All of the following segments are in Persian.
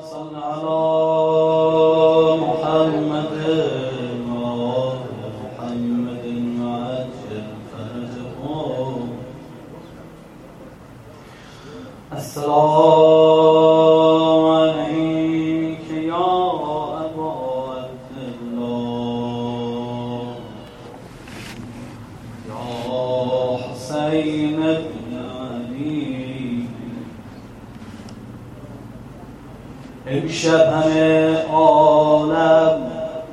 صل على محمد وآل محمد وعجل فرجهم السلام عليك يا أبا عبد يا حسين امشب همه عالم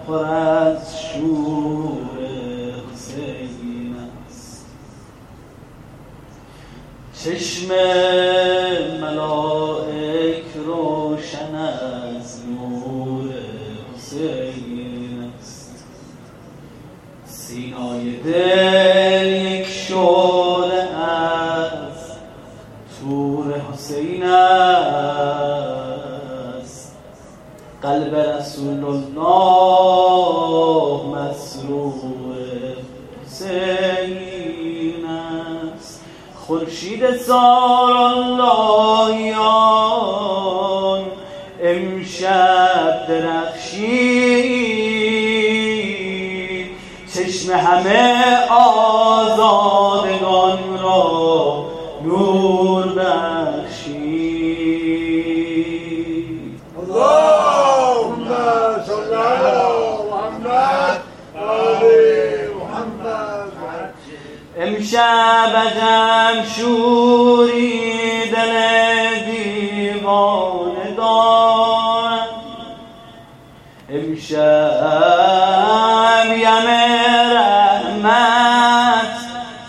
پر از شور حسین است. چشم ملائک روشن از نور حسین است. سینای دل یک شعله از تور حسین است. قلب رسول الله مسرور حسین است. خورشید سار اللهیان امشب درخشید. چشم همه آزادگان را نور بخشید امشب عجب شوری دل دیوانه دارد امشب یم رحمت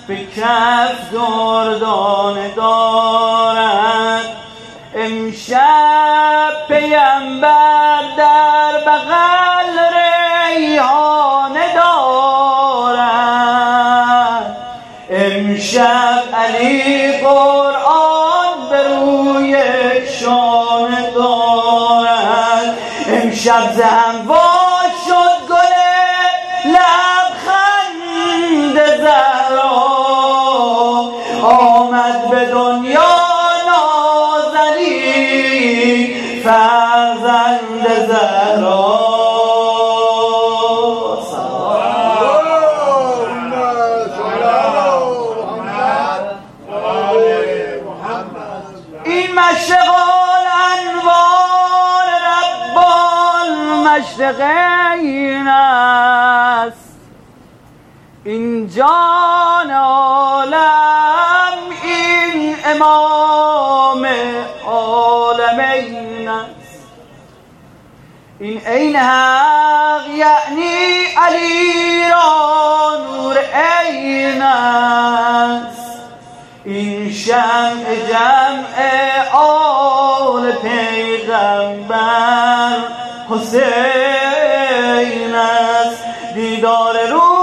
به کف دردانه دارد امشب پیمبر در بغل ریحانه امشب علی قرآن به روی شانه دارد. امشب زنوا شد گل المشرقین است. این جان عالم این امام عالمین است. این عین حق یعنی علی را نور عین است. این شمع جمع آل پیغمبر. حسین است. دیدار روی